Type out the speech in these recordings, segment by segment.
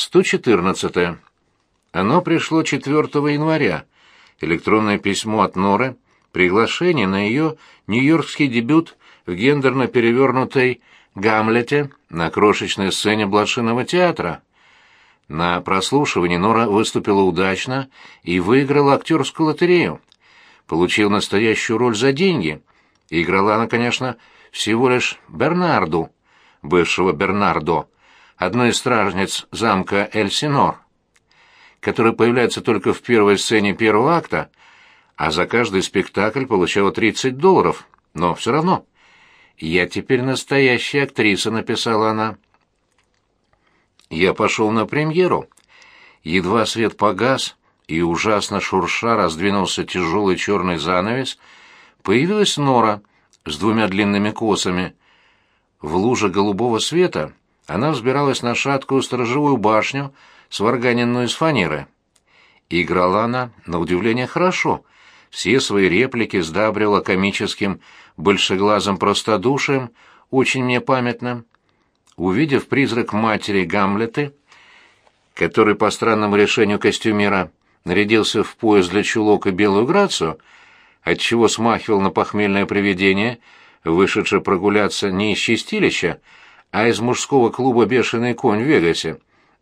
114. Оно пришло 4 января. Электронное письмо от Норы, приглашение на ее нью-йоркский дебют в гендерно перевернутой «Гамлете» на крошечной сцене Блошиного театра. На прослушивании Нора выступила удачно и выиграла актерскую лотерею. Получила настоящую роль за деньги. играла она, конечно, всего лишь Бернарду, бывшего Бернардо, одной из стражниц замка Эльсинор, которая появляется только в первой сцене первого акта, а за каждый спектакль получала 30 долларов, но все равно. «Я теперь настоящая актриса», — написала она. Я пошел на премьеру. Едва свет погас, и ужасно шурша раздвинулся тяжелый черный занавес, появилась Нора с двумя длинными косами. В луже голубого света она взбиралась на шаткую сторожевую башню, сварганенную из фанеры. Играла она, на удивление, хорошо. Все свои реплики сдабрила комическим большеглазым простодушием, очень мне памятным. Увидев призрак матери Гамлеты, который по странному решению костюмера нарядился в пояс для чулок и белую грацию, отчего смахивал на похмельное привидение, вышедшее прогуляться не из чистилища, а из мужского клуба «Бешеный конь» в Вегасе,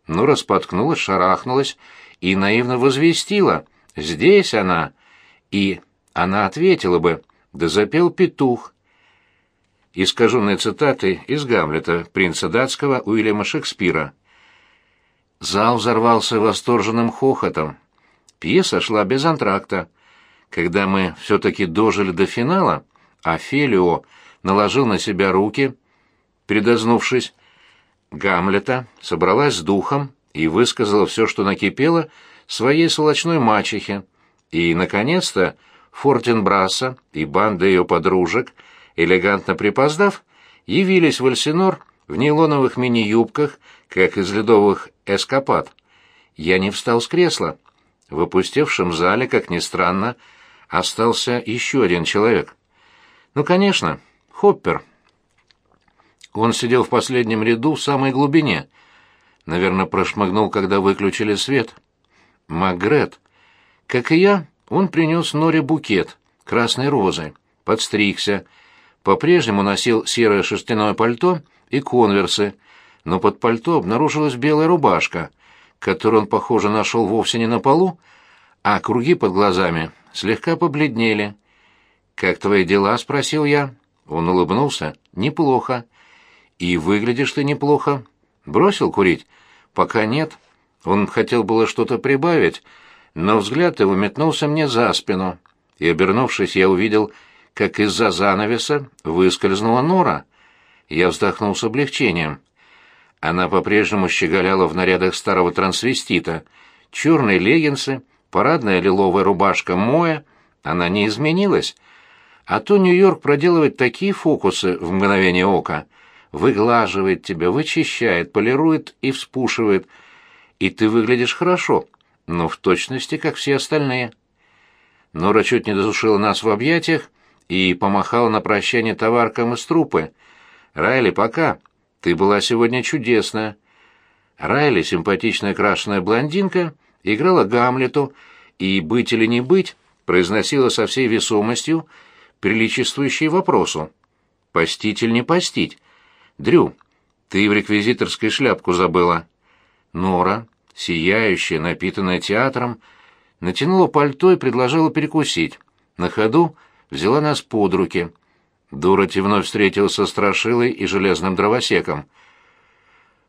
но распоткнулась, шарахнулась и наивно возвестила «Здесь она!» И она ответила бы «Да запел петух!» Искаженные цитаты из Гамлета принца датского Уильяма Шекспира. Зал взорвался восторженным хохотом. Пьеса шла без антракта. Когда мы все-таки дожили до финала, Офелио наложил на себя руки, предознувшись, Гамлета собралась с духом и высказала все, что накипело, своей сволочной мачехе. И, наконец-то, Фортенбраса и банда ее подружек — элегантно припоздав, явились в Эльсинор в нейлоновых мини-юбках, как из ледовых эскапад. Я не встал с кресла. В опустевшем зале, как ни странно, остался еще один человек. Ну, конечно, Хоппер. Он сидел в последнем ряду в самой глубине. Наверное, прошмыгнул, когда выключили свет. Магрет. Как и я, он принес Норе букет, красной розы, подстригся, по-прежнему носил серое шерстяное пальто и конверсы, но под пальто обнаружилась белая рубашка, которую он, похоже, нашел вовсе не на полу, а круги под глазами слегка побледнели. «Как твои дела?» — спросил я. Он улыбнулся. «Неплохо». «И выглядишь ты неплохо. Бросил курить?» «Пока нет». Он хотел было что-то прибавить, но взгляд его метнулся мне за спину, и, обернувшись, я увидел как из-за занавеса выскользнула Нора. Я вздохнул с облегчением. Она по-прежнему щеголяла в нарядах старого трансвестита. Черные леггинсы, парадная лиловая рубашка Моя. Она не изменилась. А то Нью-Йорк проделывает такие фокусы в мгновение ока. Выглаживает тебя, вычищает, полирует и вспушивает. И ты выглядишь хорошо, но в точности, как все остальные. Нора чуть не досушила нас в объятиях, и помахала на прощание товаркам из трупы. «Райли, пока. Ты была сегодня чудесная». Райли, симпатичная крашеная блондинка, играла Гамлету и «быть или не быть» произносила со всей весомостью, приличествующей вопросу. «Постить или не постить?» «Дрю, ты в реквизиторской шляпку забыла». Нора, сияющая, напитанная театром, натянула пальто и предложила перекусить. На ходу взяла нас под руки. Дороти вновь встретилась со Страшилой и Железным Дровосеком.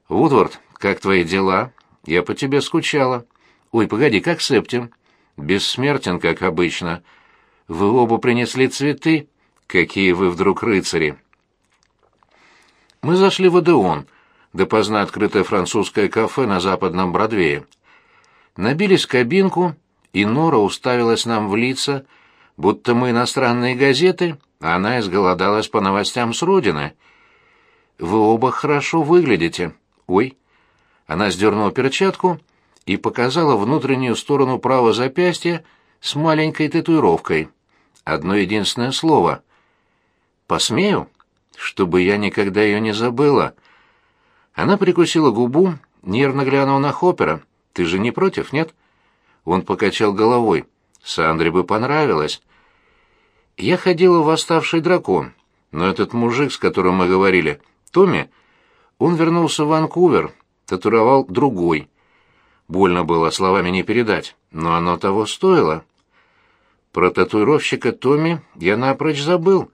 «Вудвард, как твои дела? Я по тебе скучала. Ой, погоди, как Септим?» «Бессмертен, как обычно. Вы оба принесли цветы? Какие вы вдруг рыцари!» Мы зашли в Одеон, допоздна открытое французское кафе на западном Бродвее. Набились в кабинку, и Нора уставилась нам в лица, будто мы иностранные газеты, а она изголодалась по новостям с родины. Вы оба хорошо выглядите. Ой. Она сдернула перчатку и показала внутреннюю сторону правого запястья с маленькой татуировкой. Одно единственное слово. Посмею, чтобы я никогда ее не забыла. Она прикусила губу нервно глянул на Хоппера. «Ты же не против, нет?» Он покачал головой. «Сандре бы понравилось». «Я ходила в «Восставший дракон», но этот мужик, с которым мы говорили, Томми, он вернулся в Ванкувер, татуировал другой. Больно было словами не передать, но оно того стоило. Про татуировщика Томми я напрочь забыл.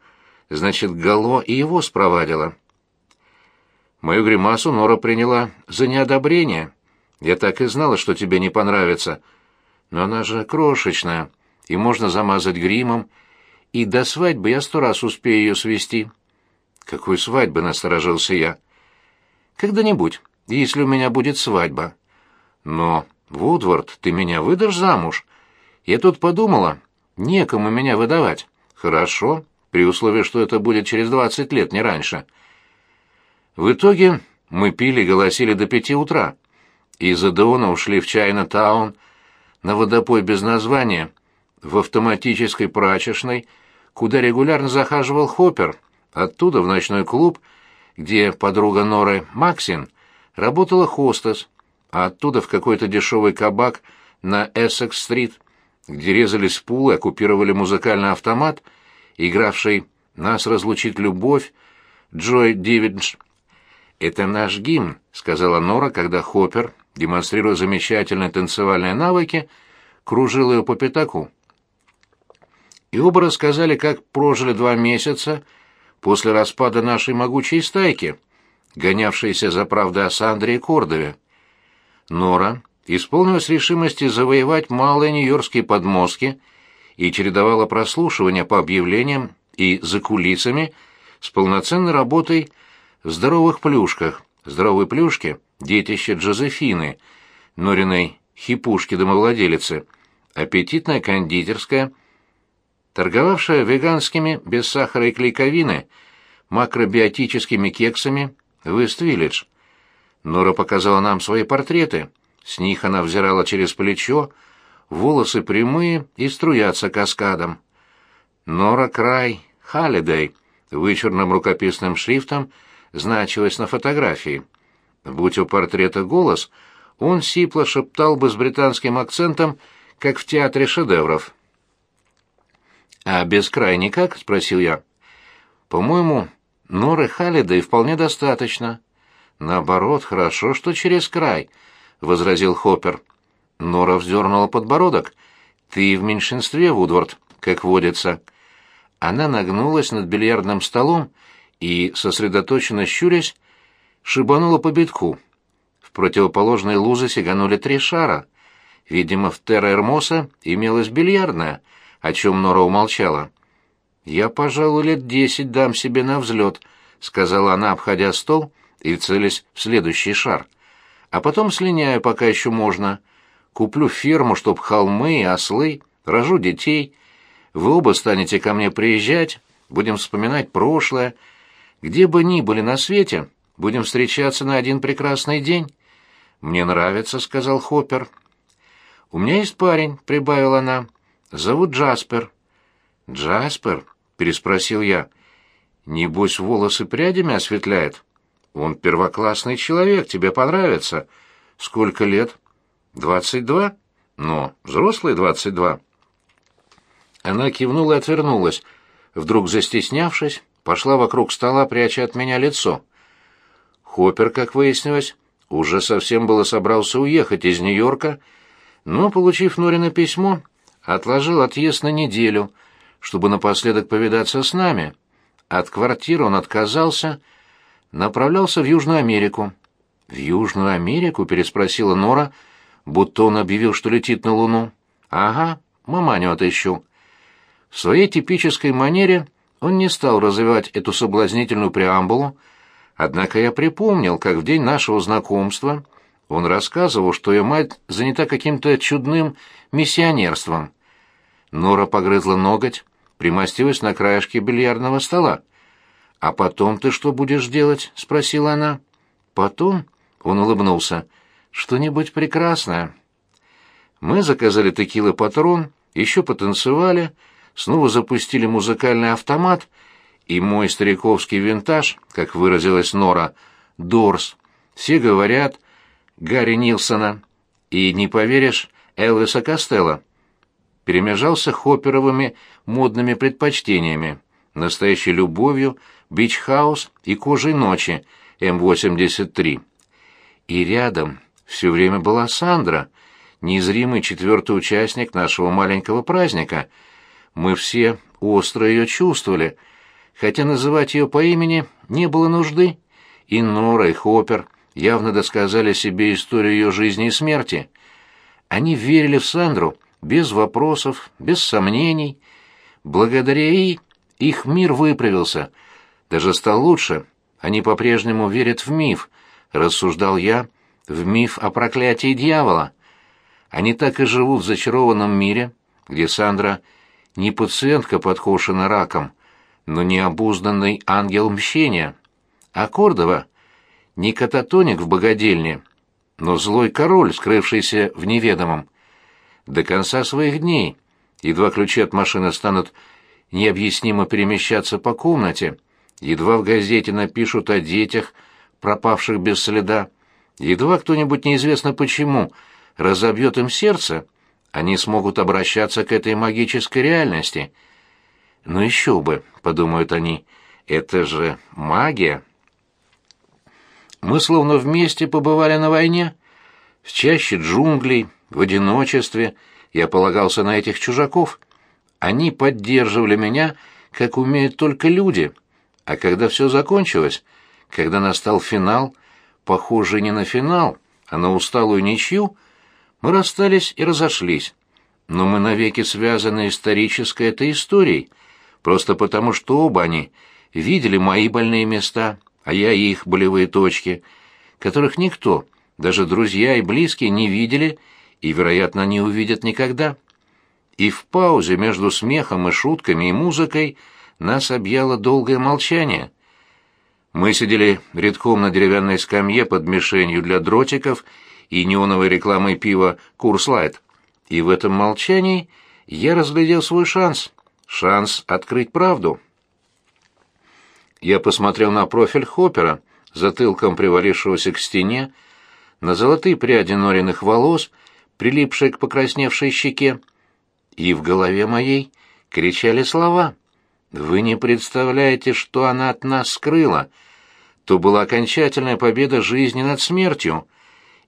Значит, Гало и его спровадила. Мою гримасу Нора приняла за неодобрение. Я так и знала, что тебе не понравится. Но она же крошечная, и можно замазать гримом, и до свадьбы я сто раз успею ее свести. Какой свадьбы, насторожился я. Когда-нибудь, если у меня будет свадьба. Но, Вудвард, ты меня выдашь замуж? Я тут подумала, некому меня выдавать. Хорошо, при условии, что это будет через двадцать лет, не раньше. В итоге мы пили и голосили до пяти утра. Из Адеона ушли в Чайна-таун, на водопой без названия, в автоматической прачечной, куда регулярно захаживал Хоппер, оттуда в ночной клуб, где подруга Норы Максин работала хостес, а оттуда в какой-то дешевый кабак на Эссекс-стрит, где резались пулы, оккупировали музыкальный автомат, игравший «Нас разлучит любовь» Джой Дивидж. «Это наш гимн», — сказала Нора, когда Хоппер, демонстрируя замечательные танцевальные навыки, кружил ее по пятаку. И оба рассказали, как прожили два месяца после распада нашей могучей стайки, гонявшейся за правдой о Сандре и Кордове. Нора исполнилась решимости завоевать малые нью-йоркские подмостки и чередовала прослушивания по объявлениям и за кулисами с полноценной работой в здоровых плюшках. Здоровые плюшки — детище Джозефины, Нориной хипушки-домовладелицы, аппетитная кондитерская, торговавшая веганскими, без сахара и клейковины, макробиотическими кексами в Ист-Виллидж. Нора показала нам свои портреты. С них она взирала через плечо, волосы прямые и струятся каскадом. Нора Край, Халидей, вычурным рукописным шрифтом — значилось на фотографии. Будь у портрета голос, он сипло шептал бы с британским акцентом, как в театре шедевров. «А без края никак?» — спросил я. «По-моему, Норы Халлидей вполне достаточно». «Наоборот, хорошо, что через край», — возразил Хоппер. Нора вздернула подбородок. «Ты в меньшинстве, Вудвард, как водится». Она нагнулась над бильярдным столом и, сосредоточенно щурясь, шибанула по битку. В противоположной лузы сиганули три шара. Видимо, в Терра-Эрмоса имелась бильярдная, о чем Нора умолчала. «Я, пожалуй, лет десять дам себе на взлет», — сказала она, обходя стол и целясь в следующий шар. «А потом слиняю, пока еще можно. Куплю ферму, чтоб холмы и ослы, рожу детей. Вы оба станете ко мне приезжать, будем вспоминать прошлое, где бы ни были на свете, будем встречаться на один прекрасный день. Мне нравится, сказал Хоппер. У меня есть парень, прибавила она. Зовут Джаспер. Джаспер? переспросил я. Небось, волосы прядями осветляет. Он первоклассный человек, тебе понравится. Сколько лет? Двадцать два? Но взрослый двадцать два. Она кивнула и отвернулась, вдруг застеснявшись, пошла вокруг стола, пряча от меня лицо. Хоппер, как выяснилось, уже совсем было собрался уехать из Нью-Йорка, но, получив Норина письмо, отложил отъезд на неделю, чтобы напоследок повидаться с нами. От квартиры он отказался, направлялся в Южную Америку. «В Южную Америку?» — переспросила Нора, будто он объявил, что летит на Луну. «Ага, маманю отыщу». В своей типической манере он не стал развивать эту соблазнительную преамбулу, однако я припомнил, как в день нашего знакомства он рассказывал, что ее мать занята каким-то чудным миссионерством. Нора погрызла ноготь, примостилась на краешке бильярдного стола. «А потом ты что будешь делать?» — спросила она. «Потом?» — он улыбнулся. «Что-нибудь прекрасное». Мы заказали текилы-патрон, еще потанцевали — снова запустили музыкальный автомат, и мой стариковский винтаж, как выразилась Нора, Дорс. Все говорят, Гарри Нилсона и, не поверишь, Элвиса Костелло. Перемежался хопперовыми модными предпочтениями, настоящей любовью, Beach House и кожей ночи M83. И рядом все время была Сандра, незримый четвертый участник нашего маленького праздника. Мы все остро ее чувствовали, хотя называть ее по имени не было нужды. И Нора, и Хоппер явно досказали себе историю ее жизни и смерти. Они верили в Сандру без вопросов, без сомнений. Благодаря ей их мир выправился, даже стал лучше. Они по-прежнему верят в миф, рассуждал я, в миф о проклятии дьявола. Они так и живут в зачарованном мире, где Сандра не пациентка, подкошена раком, но необузданный ангел мщения, а Кордова не кататоник в богадельне, но злой король, скрывшийся в неведомом. До конца своих дней, едва ключи от машины станут необъяснимо перемещаться по комнате, едва в газете напишут о детях, пропавших без следа, едва кто-нибудь неизвестно почему разобьет им сердце, они смогут обращаться к этой магической реальности. «Ну еще бы», — подумают они, — «это же магия». Мы словно вместе побывали на войне, в чаще джунглей, в одиночестве. Я полагался на этих чужаков. Они поддерживали меня, как умеют только люди. А когда все закончилось, когда настал финал, похожий не на финал, а на усталую ничью, мы расстались и разошлись. Но мы навеки связаны исторической этой историей, просто потому что оба они видели мои больные места, а я их болевые точки, которых никто, даже друзья и близкие, не видели и, вероятно, не увидят никогда. И в паузе между смехом и шутками и музыкой нас объяло долгое молчание. Мы сидели редком на деревянной скамье под мишенью для дротиков и неоновой рекламой пива «Курслайт». И в этом молчании я разглядел свой шанс, шанс открыть правду. Я посмотрел на профиль Хоппера, затылком привалившегося к стене, на золотые пряди Нориных волос, прилипшие к покрасневшей щеке, и в голове моей кричали слова. «Вы не представляете, что она от нас скрыла!» То была окончательная победа жизни над смертью.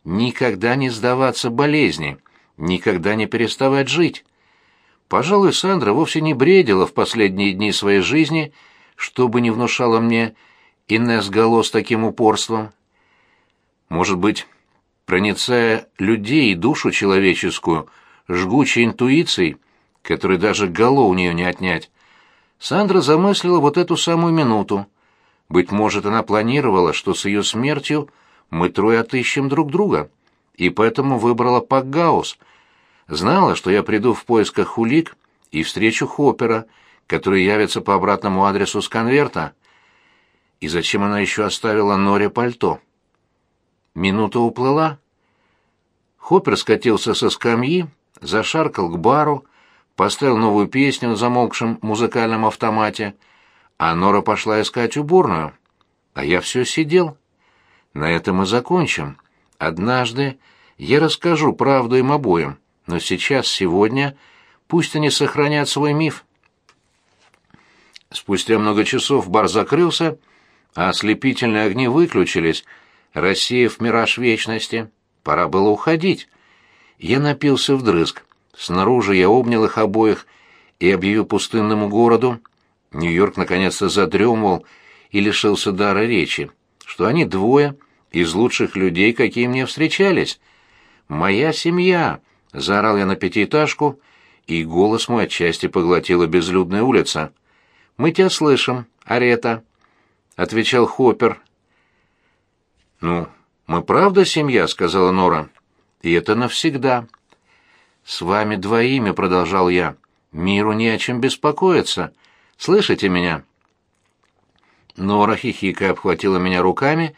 Никогда не сдаваться болезни, никогда не переставать жить. Пожалуй, Сандра вовсе не бредила в последние дни своей жизни — что бы ни внушало мне Инесс Гало с таким упорством. Может быть, проницая людей и душу человеческую, жгучей интуицией, которой даже Гало у нее не отнять, Сандра замыслила вот эту самую минуту. Быть может, она планировала, что с ее смертью мы трое отыщем друг друга, и поэтому выбрала Пакгаус. Знала, что я приду в поисках улик и встречу Хоппера, который явится по обратному адресу с конверта. И зачем она еще оставила Норе пальто? Минута уплыла. Хоппер скатился со скамьи, зашаркал к бару, поставил новую песню на замолкшем музыкальном автомате, а Нора пошла искать уборную. А я все сидел. На этом мы закончим. Однажды я расскажу правду им обоим, но сейчас, сегодня, пусть они сохранят свой миф. Спустя много часов бар закрылся, а ослепительные огни выключились, рассеяв мираж вечности. Пора было уходить. Я напился вдрызг. Снаружи я обнял их обоих и объявил пустынному городу. Нью-Йорк наконец-то задремывал и лишился дара речи, что они двое из лучших людей, какие мне встречались. «Моя семья!» — заорал я на пятиэтажку, и голос мой отчасти поглотила безлюдная улица. Мы тебя слышим, Арета, отвечал Хоппер. Ну, мы правда семья, сказала Нора. И это навсегда. С вами двоими, продолжал я. Миру не о чем беспокоиться. Слышите меня? Нора хихикая обхватила меня руками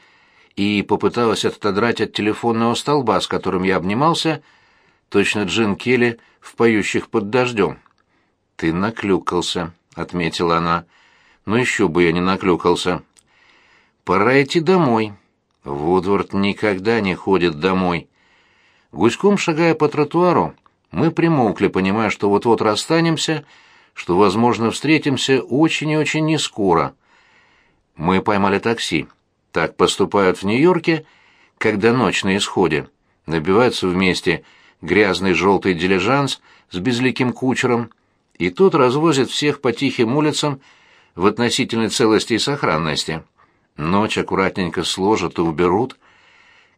и попыталась отодрать от телефонного столба, с которым я обнимался, точно Джин Келли в поющих под дождем. Ты наклюкался. — отметила она. «Ну еще бы я не наклюкался». «Пора идти домой. Вудворд никогда не ходит домой. Гуськом шагая по тротуару, мы примолкли, понимая, что вот-вот расстанемся, что, возможно, встретимся очень и очень нескоро. Мы поймали такси. Так поступают в Нью-Йорке, когда ночь на исходе. Набиваются вместе грязный желтый дилижанс с безликим кучером, и тот развозит всех по тихим улицам в относительной целости и сохранности. Ночь аккуратненько сложат и уберут.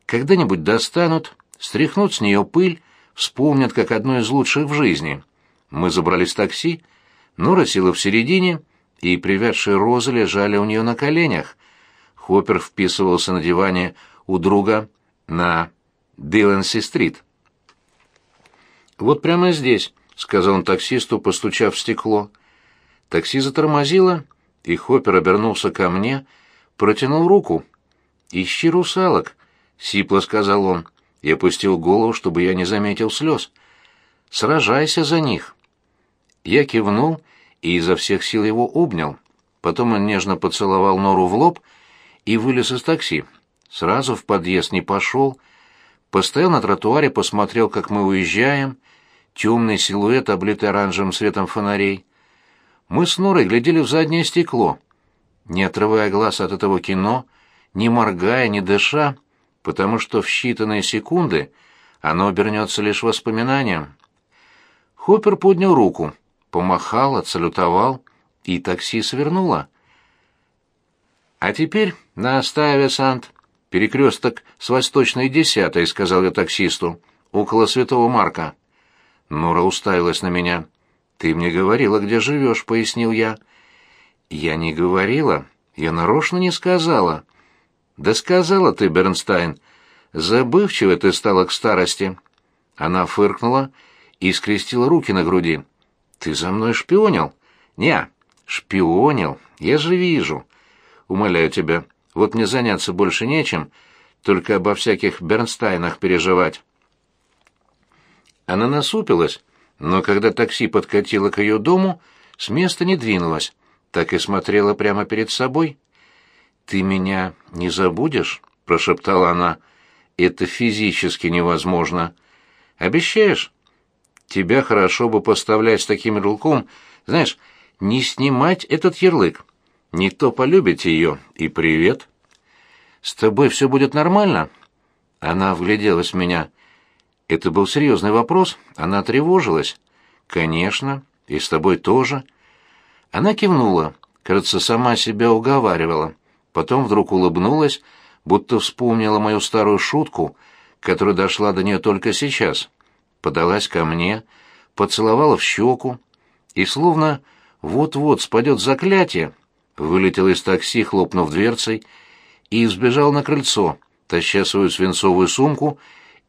Когда-нибудь достанут, стряхнут с нее пыль, вспомнят как одно из лучших в жизни. Мы забрались в такси, Нора села в середине, и привязшие розы лежали у нее на коленях. Хоппер вписывался на диване у друга на Диланси-стрит. «Вот прямо здесь», — сказал он таксисту, постучав в стекло. Такси затормозило, и Хоппер обернулся ко мне, протянул руку. «Ищи русалок», — сипло сказал он, и опустил голову, чтобы я не заметил слез. «Сражайся за них». Я кивнул и изо всех сил его обнял. Потом он нежно поцеловал Нору в лоб и вылез из такси. Сразу в подъезд не пошел. Постоял на тротуаре, посмотрел, как мы уезжаем. Темный силуэт, облитый оранжевым светом фонарей. Мы с Норой глядели в заднее стекло, не отрывая глаз от этого кино, не моргая, не дыша, потому что в считанные секунды оно обернется лишь воспоминанием. Хоппер поднял руку, помахал, отсалютовал, и такси свернуло. «А теперь на Астаеве-Сант, перекресток с Восточной десятой», — сказал я таксисту, — «около Святого Марка». Нора уставилась на меня. «Ты мне говорила, где живешь», — пояснил я. «Я не говорила. Я нарочно не сказала». «Да сказала ты, Бернстайн. Забывчивая ты стала к старости». Она фыркнула и скрестила руки на груди. «Ты за мной шпионил?» «Не, шпионил. Я же вижу. Умоляю тебя, вот мне заняться больше нечем, только обо всяких Бернстайнах переживать». Она насупилась, но когда такси подкатило к ее дому, с места не двинулась, так и смотрела прямо перед собой. «Ты меня не забудешь?» — прошептала она. «Это физически невозможно. Обещаешь?» «Тебя хорошо бы поставлять с таким ярлыком, знаешь, не снимать этот ярлык. Не то полюбите ее, и привет. С тобой все будет нормально?» Она вгляделась в меня. Это был серьезный вопрос, она тревожилась. «Конечно, и с тобой тоже». Она кивнула, кажется, сама себя уговаривала. Потом вдруг улыбнулась, будто вспомнила мою старую шутку, которая дошла до нее только сейчас. Подалась ко мне, поцеловала в щеку и, словно вот-вот спадет заклятие, вылетел из такси, хлопнув дверцей, и сбежал на крыльцо, таща свою свинцовую сумку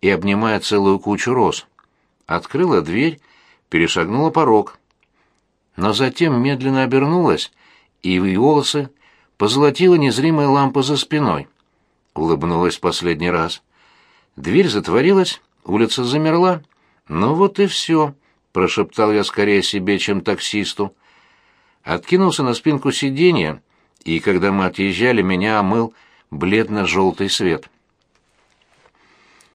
и обнимая целую кучу роз. Открыла дверь, перешагнула порог. Но затем медленно обернулась, и в волосы позолотила незримая лампа за спиной. Улыбнулась последний раз. Дверь затворилась, улица замерла. «Ну вот и все», — прошептал я скорее себе, чем таксисту откинулся на спинку сиденья, и когда мы отъезжали, меня омыл бледно-желтый свет.